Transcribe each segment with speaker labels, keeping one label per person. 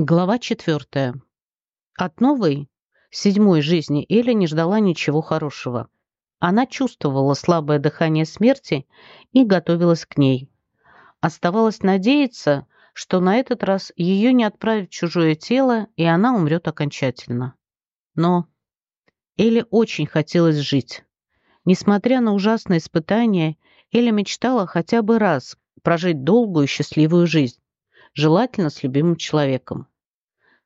Speaker 1: Глава четвертая. От новой, седьмой жизни Эля не ждала ничего хорошего. Она чувствовала слабое дыхание смерти и готовилась к ней. Оставалось надеяться, что на этот раз ее не отправят в чужое тело, и она умрет окончательно. Но Эле очень хотелось жить. Несмотря на ужасные испытания, Эля мечтала хотя бы раз прожить долгую счастливую жизнь желательно с любимым человеком.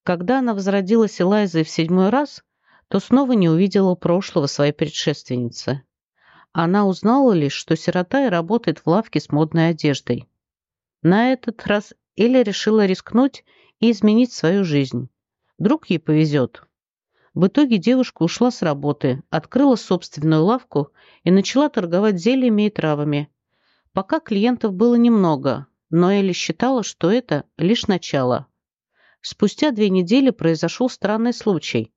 Speaker 1: Когда она возродилась Элайзой в седьмой раз, то снова не увидела прошлого своей предшественницы. Она узнала лишь, что сирота и работает в лавке с модной одеждой. На этот раз Эля решила рискнуть и изменить свою жизнь. Вдруг ей повезет. В итоге девушка ушла с работы, открыла собственную лавку и начала торговать зельями и травами. Пока клиентов было немного, но Элли считала, что это лишь начало. Спустя две недели произошел странный случай.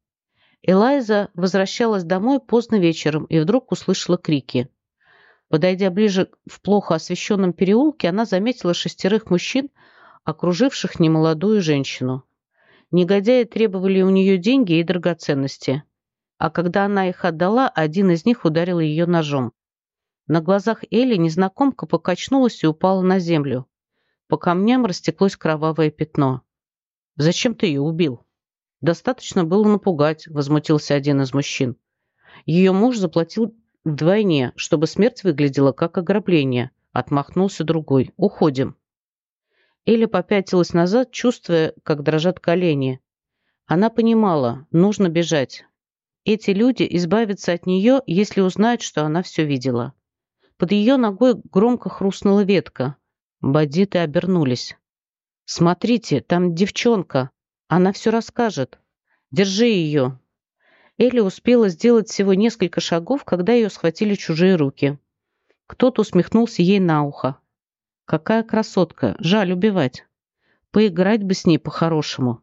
Speaker 1: Элайза возвращалась домой поздно вечером и вдруг услышала крики. Подойдя ближе в плохо освещенном переулке, она заметила шестерых мужчин, окруживших немолодую женщину. Негодяи требовали у нее деньги и драгоценности. А когда она их отдала, один из них ударил ее ножом. На глазах Элли незнакомка покачнулась и упала на землю. По камням растеклось кровавое пятно. «Зачем ты ее убил?» «Достаточно было напугать», — возмутился один из мужчин. «Ее муж заплатил вдвойне, чтобы смерть выглядела как ограбление», — отмахнулся другой. «Уходим». Эля попятилась назад, чувствуя, как дрожат колени. Она понимала, нужно бежать. Эти люди избавятся от нее, если узнают, что она все видела. Под ее ногой громко хрустнула ветка. Бандиты обернулись. «Смотрите, там девчонка. Она все расскажет. Держи ее». Элли успела сделать всего несколько шагов, когда ее схватили чужие руки. Кто-то усмехнулся ей на ухо. «Какая красотка! Жаль убивать. Поиграть бы с ней по-хорошему».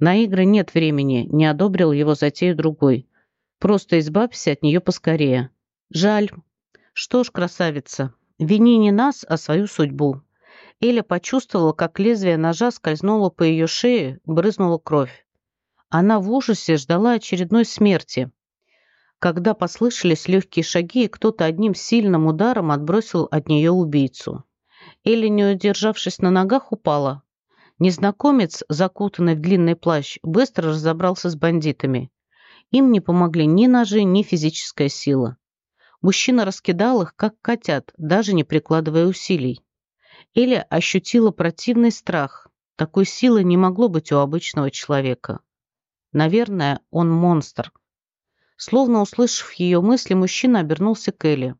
Speaker 1: «На игры нет времени», — не одобрил его затею другой. «Просто избавься от нее поскорее». «Жаль». «Что ж, красавица, Вини не нас, а свою судьбу. Эля почувствовала, как лезвие ножа скользнуло по ее шее, брызнула кровь. Она в ужасе ждала очередной смерти. Когда послышались легкие шаги, и кто-то одним сильным ударом отбросил от нее убийцу. Эля, не удержавшись на ногах, упала. Незнакомец, закутанный в длинный плащ, быстро разобрался с бандитами. Им не помогли ни ножи, ни физическая сила. Мужчина раскидал их, как котят, даже не прикладывая усилий. Эля ощутила противный страх. Такой силы не могло быть у обычного человека. Наверное, он монстр. Словно услышав ее мысли, мужчина обернулся к Эле.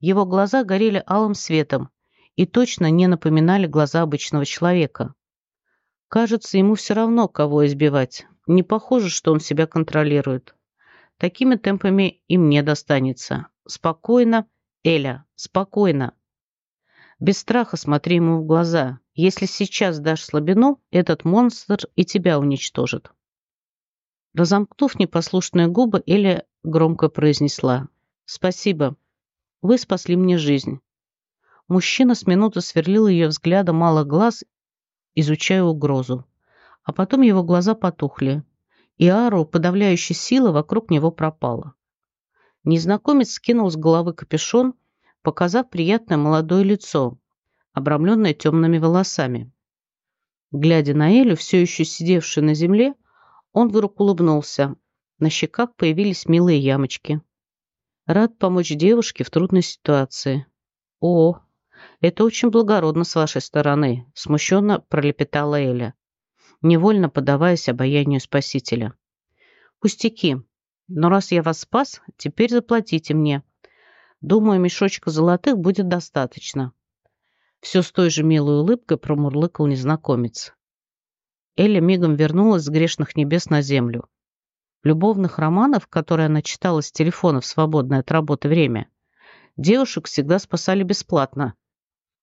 Speaker 1: Его глаза горели алым светом и точно не напоминали глаза обычного человека. Кажется, ему все равно, кого избивать. Не похоже, что он себя контролирует. Такими темпами и мне достанется. Спокойно, Эля, спокойно. Без страха смотри ему в глаза. Если сейчас дашь слабину, этот монстр и тебя уничтожит. Разомкнув непослушные губы, Эля громко произнесла. «Спасибо. Вы спасли мне жизнь». Мужчина с минуты сверлил ее взглядом малых глаз, изучая угрозу. А потом его глаза потухли, и ару подавляющей силы вокруг него пропала. Незнакомец скинул с головы капюшон, показав приятное молодое лицо, обрамленное темными волосами. Глядя на Элю, все еще сидевшую на земле, он вдруг улыбнулся. На щеках появились милые ямочки. Рад помочь девушке в трудной ситуации. О, это очень благородно с вашей стороны, смущенно пролепетала Эля, невольно подаваясь обаянию спасителя. Пустяки, но раз я вас спас, теперь заплатите мне. Думаю, мешочка золотых будет достаточно. Все с той же милой улыбкой промурлыкал незнакомец. Эля мигом вернулась с грешных небес на землю. Любовных романов, которые она читала с телефона в свободное от работы время, девушек всегда спасали бесплатно.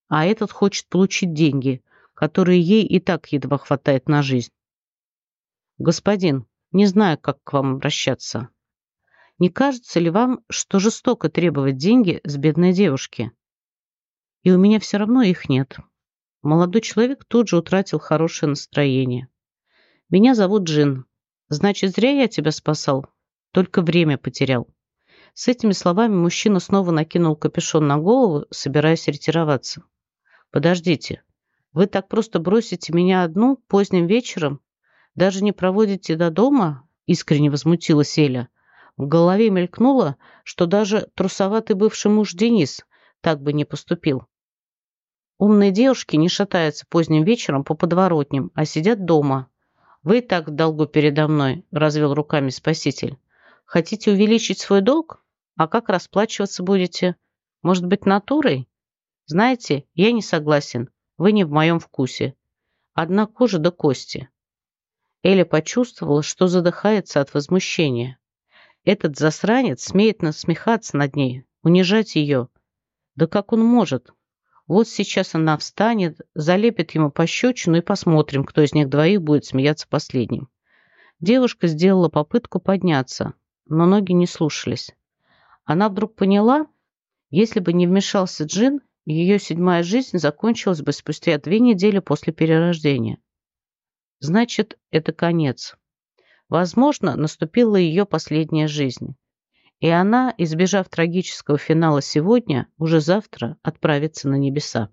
Speaker 1: А этот хочет получить деньги, которые ей и так едва хватает на жизнь. «Господин, не знаю, как к вам обращаться», не кажется ли вам, что жестоко требовать деньги с бедной девушки? И у меня все равно их нет. Молодой человек тут же утратил хорошее настроение. Меня зовут Джин. Значит, зря я тебя спасал. Только время потерял. С этими словами мужчина снова накинул капюшон на голову, собираясь ретироваться. «Подождите, вы так просто бросите меня одну поздним вечером? Даже не проводите до дома?» Искренне возмутилась Эля. В голове мелькнуло, что даже трусоватый бывший муж Денис так бы не поступил. Умные девушки не шатаются поздним вечером по подворотням, а сидят дома. «Вы так в долгу передо мной», – развел руками спаситель. «Хотите увеличить свой долг? А как расплачиваться будете? Может быть, натурой? Знаете, я не согласен. Вы не в моем вкусе. Одна кожа до кости». Эля почувствовала, что задыхается от возмущения. Этот засранец смеет насмехаться над ней, унижать ее. Да как он может? Вот сейчас она встанет, залепит ему пощечину и посмотрим, кто из них двоих будет смеяться последним. Девушка сделала попытку подняться, но ноги не слушались. Она вдруг поняла, если бы не вмешался Джин, ее седьмая жизнь закончилась бы спустя две недели после перерождения. Значит, это конец. Возможно, наступила ее последняя жизнь. И она, избежав трагического финала сегодня, уже завтра отправится на небеса.